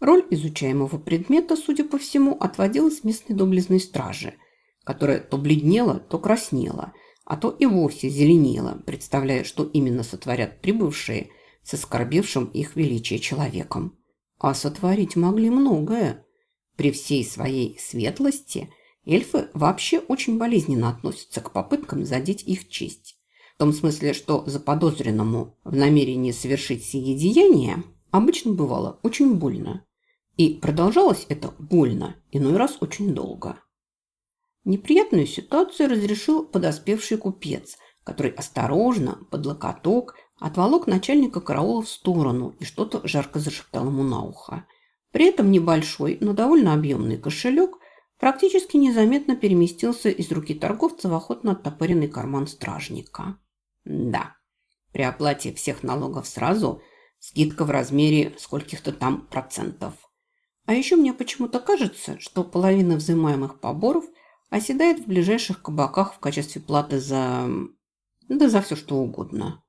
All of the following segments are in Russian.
Роль изучаемого предмета, судя по всему, отводилась местной доблестной страже, которая то бледнела, то краснела, а то и вовсе зеленела, представляя, что именно сотворят прибывшие с оскорбившим их величие человеком. А сотворить могли многое. При всей своей светлости эльфы вообще очень болезненно относятся к попыткам задеть их честь. В том смысле, что заподозренному в намерении совершить сие деяние обычно бывало очень больно. И продолжалось это больно, иной раз очень долго. Неприятную ситуацию разрешил подоспевший купец, который осторожно, под локоток, отволок начальника караула в сторону и что-то жарко зашептал ему на ухо. При этом небольшой, но довольно объемный кошелек практически незаметно переместился из руки торговца в охотно оттопыренный карман стражника. Да, при оплате всех налогов сразу скидка в размере скольких-то там процентов. А еще мне почему-то кажется, что половина взимаемых поборов оседает в ближайших кабаках в качестве платы за... да за все что угодно.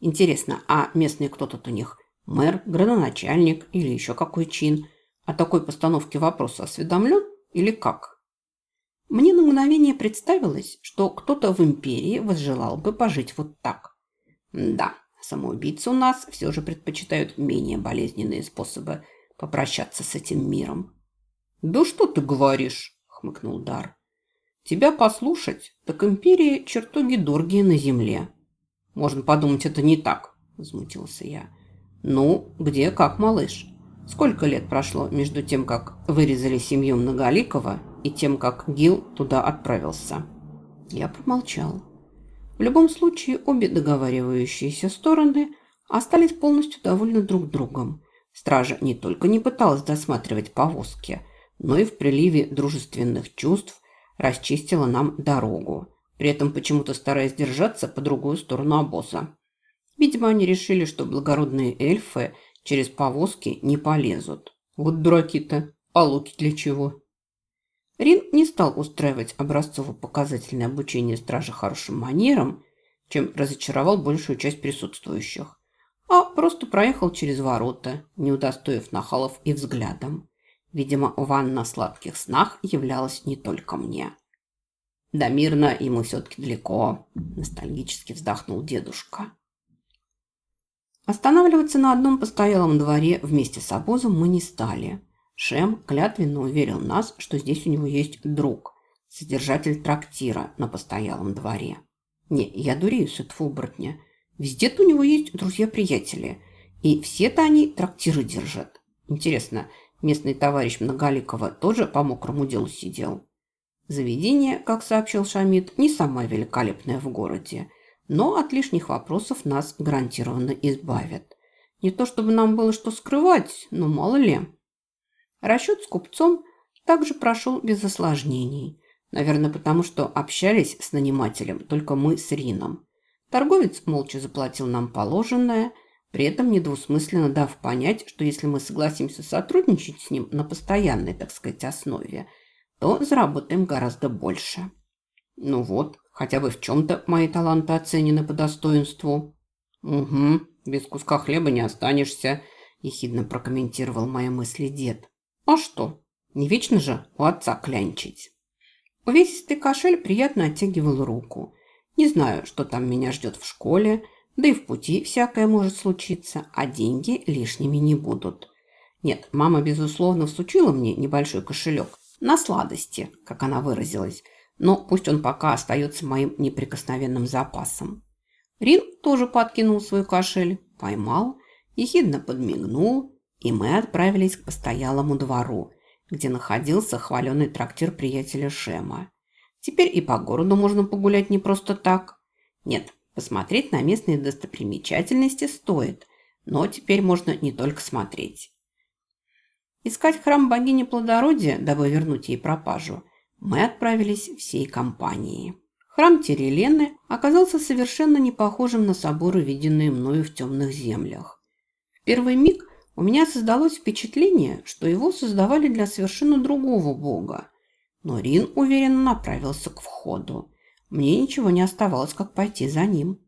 Интересно, а местный кто тут у них? Мэр, градоначальник или еще какой чин? О такой постановке вопроса осведомлен или как? Мне на мгновение представилось, что кто-то в империи возжелал бы пожить вот так. Да, самоубийцы у нас все же предпочитают менее болезненные способы попрощаться с этим миром. «Да что ты говоришь?» – хмыкнул Дар. «Тебя послушать, так империя чертоги дорогие на земле». «Можно подумать, это не так», – возмутился я. «Ну, где как, малыш? Сколько лет прошло между тем, как вырезали семью Многоликова и тем, как Гил туда отправился. Я промолчал. В любом случае, обе договаривающиеся стороны остались полностью довольны друг другом. Стража не только не пыталась досматривать повозки, но и в приливе дружественных чувств расчистила нам дорогу, при этом почему-то стараясь держаться по другую сторону обоза. Видимо, они решили, что благородные эльфы через повозки не полезут. Вот дураки-то, а луки для чего? Рин не стал устраивать образцово-показательное обучение стражи хорошим манерам, чем разочаровал большую часть присутствующих, а просто проехал через ворота, не удостоив нахалов и взглядом. Видимо, ванна на сладких снах являлась не только мне. «Да мирно ему все-таки далеко», – ностальгически вздохнул дедушка. Останавливаться на одном постоялом дворе вместе с обозом мы не стали – Шем клятвенно уверил нас, что здесь у него есть друг, содержатель трактира на постоялом дворе. Не, я дурею с этого. Везде-то у него есть друзья-приятели, и все-то они трактиры держат. Интересно, местный товарищ Многоликова тоже по мокрому делу сидел? Заведение, как сообщил Шамид, не самое великолепное в городе, но от лишних вопросов нас гарантированно избавят. Не то чтобы нам было что скрывать, но мало ли. Расчет с купцом также прошел без осложнений. Наверное, потому что общались с нанимателем только мы с Рином. Торговец молча заплатил нам положенное, при этом недвусмысленно дав понять, что если мы согласимся сотрудничать с ним на постоянной, так сказать, основе, то заработаем гораздо больше. Ну вот, хотя бы в чем-то мои таланты оценены по достоинству. Угу, без куска хлеба не останешься, ехидно прокомментировал мои мысли дед. А что? Не вечно же у отца клянчить. Увесистый кошель приятно оттягивал руку. Не знаю, что там меня ждет в школе, да и в пути всякое может случиться, а деньги лишними не будут. Нет, мама, безусловно, всучила мне небольшой кошелек на сладости, как она выразилась, но пусть он пока остается моим неприкосновенным запасом. Рин тоже подкинул свой кошель, поймал, ехидно подмигнул и мы отправились к постоялому двору, где находился хваленый трактир приятеля Шема. Теперь и по городу можно погулять не просто так. Нет, посмотреть на местные достопримечательности стоит, но теперь можно не только смотреть. Искать храм богини плодородия, дабы вернуть ей пропажу, мы отправились всей компанией. Храм Терелены оказался совершенно не похожим на соборы, виденные мною в темных землях. В первый миг у меня создалось впечатление, что его создавали для совершенно другого бога. Но Рин уверенно направился к входу. Мне ничего не оставалось, как пойти за ним.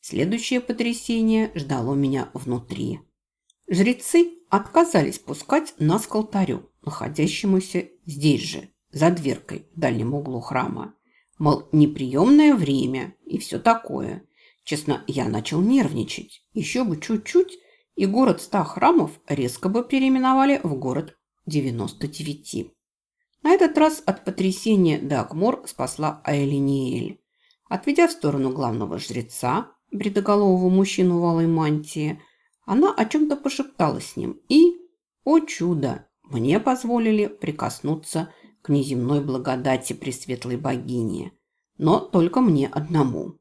Следующее потрясение ждало меня внутри. Жрецы, отказались пускать нас к алтарю, находящемуся здесь же, за дверкой в дальнем углу храма. Мол, неприемное время и все такое. Честно, я начал нервничать. Еще бы чуть-чуть, и город ста храмов резко бы переименовали в город 99. На этот раз от потрясения Дагмор спасла Айлиниэль. Отведя в сторону главного жреца, бредоголового мужчину в алой мантии, она о чем-то пошептала с ним и, о чудо, мне позволили прикоснуться к неземной благодати Пресветлой Богини, но только мне одному.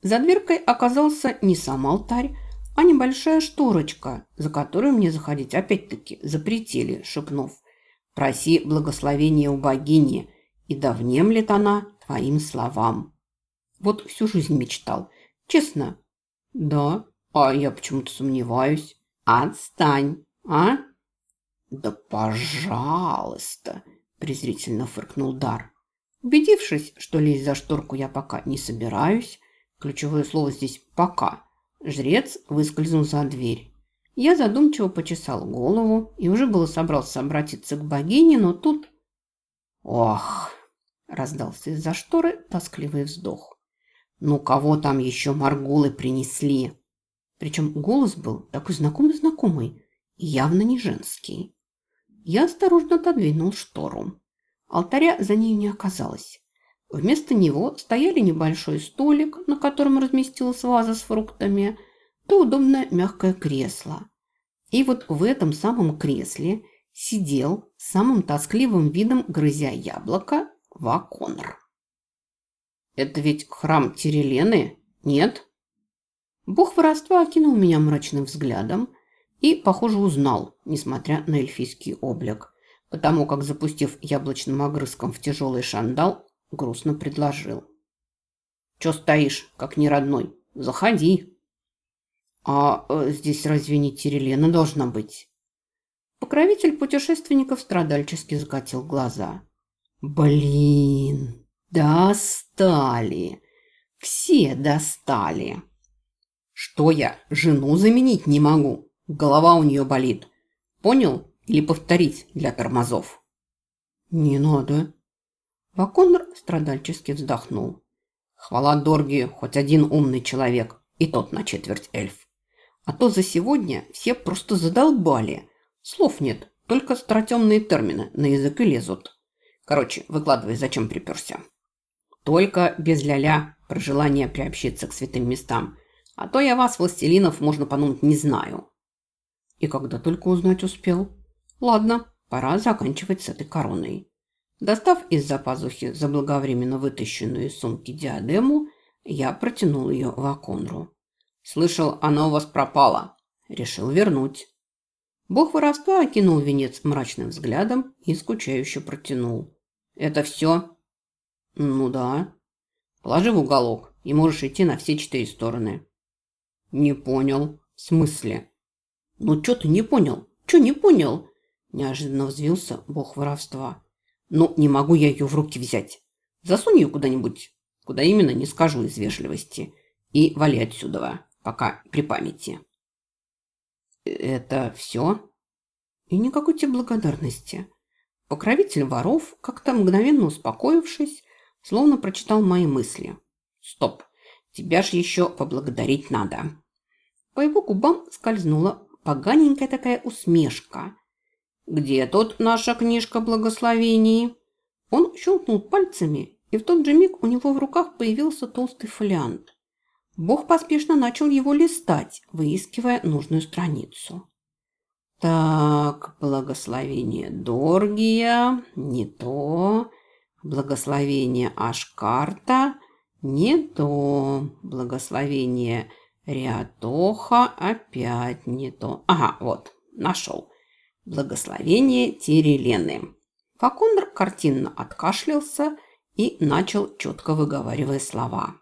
За дверкой оказался не сам алтарь, а небольшая шторочка, за которую мне заходить опять-таки запретили, шепнув «Проси благословения у богини, и да внемлет она твоим словам». Вот всю жизнь мечтал. Честно. Да, а я почему-то сомневаюсь. Отстань, а? Да пожалуйста, презрительно фыркнул Дар. Убедившись, что лезть за шторку я пока не собираюсь, ключевое слово здесь «пока», жрец выскользнул за дверь. Я задумчиво почесал голову и уже было собрался обратиться к богине, но тут... «Ох!» – раздался из-за шторы тоскливый вздох. «Ну, кого там еще Маргулы принесли?» Причем голос был такой знакомый-знакомый и явно не женский. Я осторожно отодвинул штору. Алтаря за ней не оказалось. Вместо него стояли небольшой столик, на котором разместилась ваза с фруктами, да удобное мягкое кресло. И вот в этом самом кресле сидел самым тоскливым видом, грызя яблоко, Ваконр. Это ведь храм Тирелены, нет? Бог воровства окинул меня мрачным взглядом и, похоже, узнал, несмотря на эльфийский облик, потому как, запустив яблочным огрызком в тяжелый шандал, грустно предложил. «Чё стоишь, как неродной? Заходи!» «А э, здесь разве не Тирелена должна быть?» Покровитель путешественников страдальчески закатил глаза. «Блин!» Достали. Все достали. Что я, жену заменить не могу? Голова у нее болит. Понял? Или повторить для тормозов? Не надо. Ваконр страдальчески вздохнул. Хвала Дорги, хоть один умный человек, и тот на четверть эльф. А то за сегодня все просто задолбали. Слов нет, только стратемные термины на язык и лезут. Короче, выкладывай, зачем приперся. Только без ля-ля про желание приобщиться к святым местам. А то я вас, властелинов, можно подумать, не знаю. И когда только узнать успел. Ладно, пора заканчивать с этой короной. Достав из-за пазухи заблаговременно вытащенную из сумки диадему, я протянул ее в Аконру. «Слышал, она у вас пропала. Решил вернуть». Бог воровства окинул венец мрачным взглядом и скучающе протянул. «Это все?» «Ну да». «Положи в уголок, и можешь идти на все четыре стороны». «Не понял. В смысле?» «Ну, что ты не понял? Что не понял?» Неожиданно взвился бог воровства. «Ну, не могу я ее в руки взять. Засунь ее куда-нибудь. Куда именно, не скажу из вежливости. И вали отсюда, пока при памяти». «Это все?» «И никакой тебе благодарности». Покровитель воров, как-то мгновенно успокоившись, словно прочитал мои мысли. «Стоп! Тебя ж еще поблагодарить надо!» По его губам скользнула поганенькая такая усмешка. «Где тут наша книжка благословений?» Он щелкнул пальцами, и в тот же миг у него в руках появился толстый фолиант. Бог поспешно начал его листать, выискивая нужную страницу. Так, благословение Доргия, не то. Благословение Ашкарта, не то. Благословение Риатоха, опять не то. Ага, вот, нашел. Благословение Тирилены. Факундр картинно откашлялся и начал, четко выговаривая слова.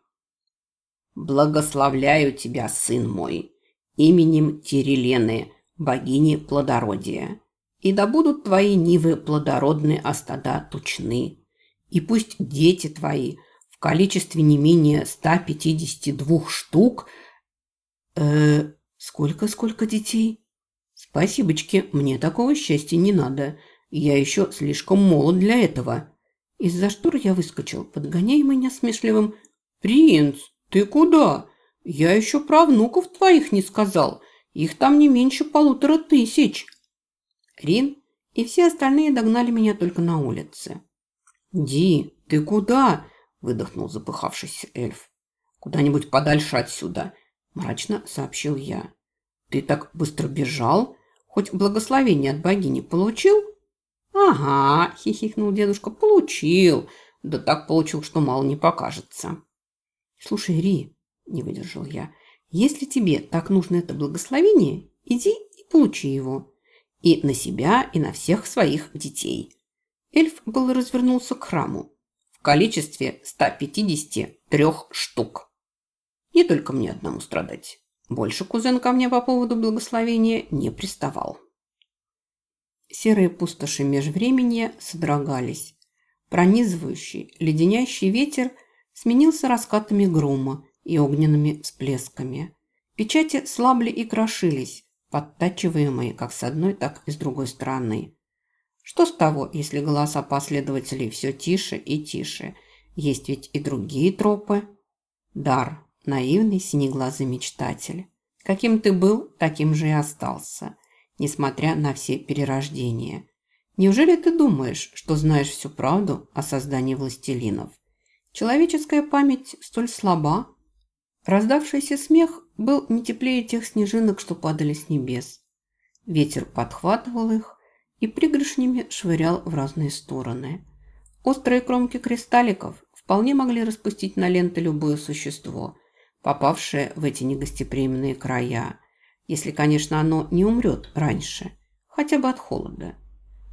«Благословляю тебя, сын мой, именем Тирилены, богини плодородия. И да будут твои нивы плодородны, а стада тучны. И пусть дети твои в количестве не менее 152 штук... Э, сколько-сколько детей? Спасибочки, мне такого счастья не надо. Я еще слишком молод для этого. Из-за штор я выскочил, подгоняемый насмешливым. «Принц, ты куда? Я еще про внуков твоих не сказал. Их там не меньше полутора тысяч». Рин и все остальные догнали меня только на улице. «Ди, ты куда?» – выдохнул запыхавшийся эльф. «Куда-нибудь подальше отсюда», – мрачно сообщил я. «Ты так быстро бежал? Хоть благословение от богини получил?» «Ага», – хихикнул дедушка, – «получил. Да так получил, что мало не покажется». «Слушай, Ри», – не выдержал я, – «если тебе так нужно это благословение, иди и получи его. И на себя, и на всех своих детей». Эльф был развернулся к храму в количестве 153 штук. Не только мне одному страдать. Больше кузен ко мне по поводу благословения не приставал. Серые пустоши межвременья содрогались. Пронизывающий, леденящий ветер сменился раскатами грома и огненными всплесками. Печати слабли и крошились, подтачиваемые как с одной, так и с другой стороны. Что с того, если голоса последователей все тише и тише? Есть ведь и другие тропы. Дар, наивный синеглазый мечтатель. Каким ты был, таким же и остался несмотря на все перерождения. Неужели ты думаешь, что знаешь всю правду о создании властелинов? Человеческая память столь слаба. Раздавшийся смех был не теплее тех снежинок, что падали с небес. Ветер подхватывал их и пригоршнями швырял в разные стороны. Острые кромки кристалликов вполне могли распустить на ленты любое существо, попавшее в эти негостеприимные края – если, конечно, оно не умрет раньше, хотя бы от холода.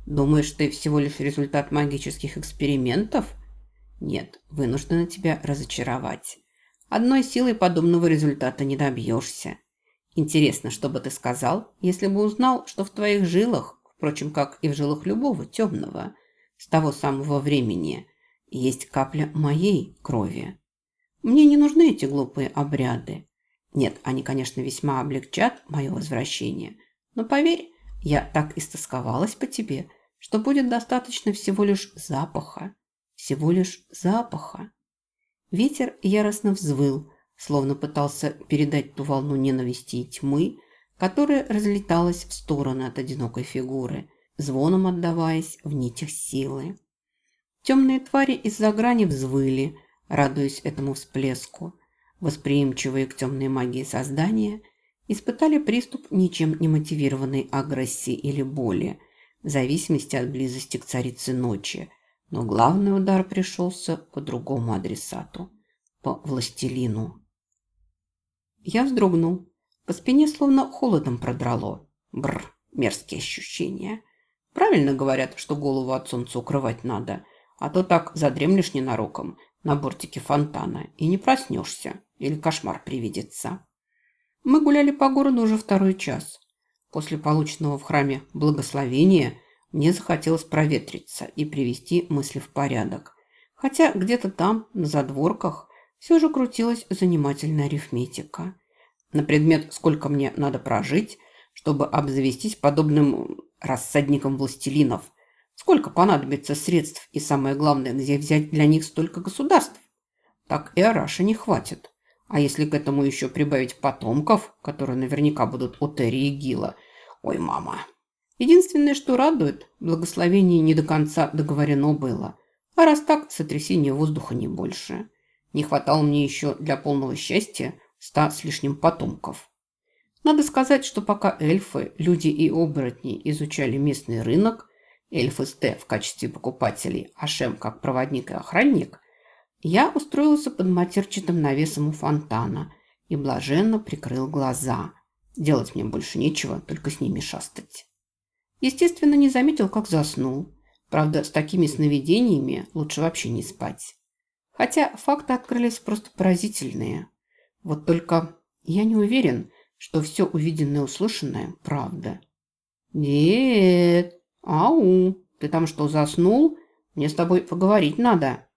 Думаешь, ты всего лишь результат магических экспериментов? Нет, вынуждена тебя разочаровать. Одной силой подобного результата не добьешься. Интересно, что бы ты сказал, если бы узнал, что в твоих жилах, впрочем, как и в жилах любого темного, с того самого времени, есть капля моей крови. Мне не нужны эти глупые обряды. Нет, они, конечно, весьма облегчат мое возвращение. Но поверь, я так истосковалась по тебе, что будет достаточно всего лишь запаха. Всего лишь запаха. Ветер яростно взвыл, словно пытался передать ту волну ненависти и тьмы, которая разлеталась в стороны от одинокой фигуры, звоном отдаваясь в нитях силы. Темные твари из-за грани взвыли, радуясь этому всплеску – восприимчивые к темной магии создания, испытали приступ ничем не мотивированной агрессии или боли, в зависимости от близости к царице ночи. Но главный удар пришелся по другому адресату, по властелину. Я вздрогнул. По спине словно холодом продрало. Бр, мерзкие ощущения. Правильно говорят, что голову от солнца укрывать надо, а то так задремлешь ненароком на бортике фонтана и не проснешься или кошмар привидится. Мы гуляли по городу уже второй час. После полученного в храме благословения мне захотелось проветриться и привести мысли в порядок. Хотя где-то там, на задворках, все же крутилась занимательная арифметика. На предмет, сколько мне надо прожить, чтобы обзавестись подобным рассадником властелинов. Сколько понадобится средств и, самое главное, где взять для них столько государств? Так и Араша не хватит. А если к этому еще прибавить потомков, которые наверняка будут у Терри и Гила, ой, мама. Единственное, что радует, благословение не до конца договорено было. А раз так, сотрясение воздуха не больше. Не хватало мне еще для полного счастья ста с лишним потомков. Надо сказать, что пока эльфы, люди и оборотни изучали местный рынок, эльфы с Т в качестве покупателей, а Шем как проводник и охранник, я устроился под матерчатым навесом у фонтана и блаженно прикрыл глаза. Делать мне больше нечего, только с ними шастать. Естественно, не заметил, как заснул. Правда, с такими сновидениями лучше вообще не спать. Хотя факты открылись просто поразительные. Вот только я не уверен, что все увиденное и услышанное – правда. «Нет, ау, ты там что, заснул? Мне с тобой поговорить надо».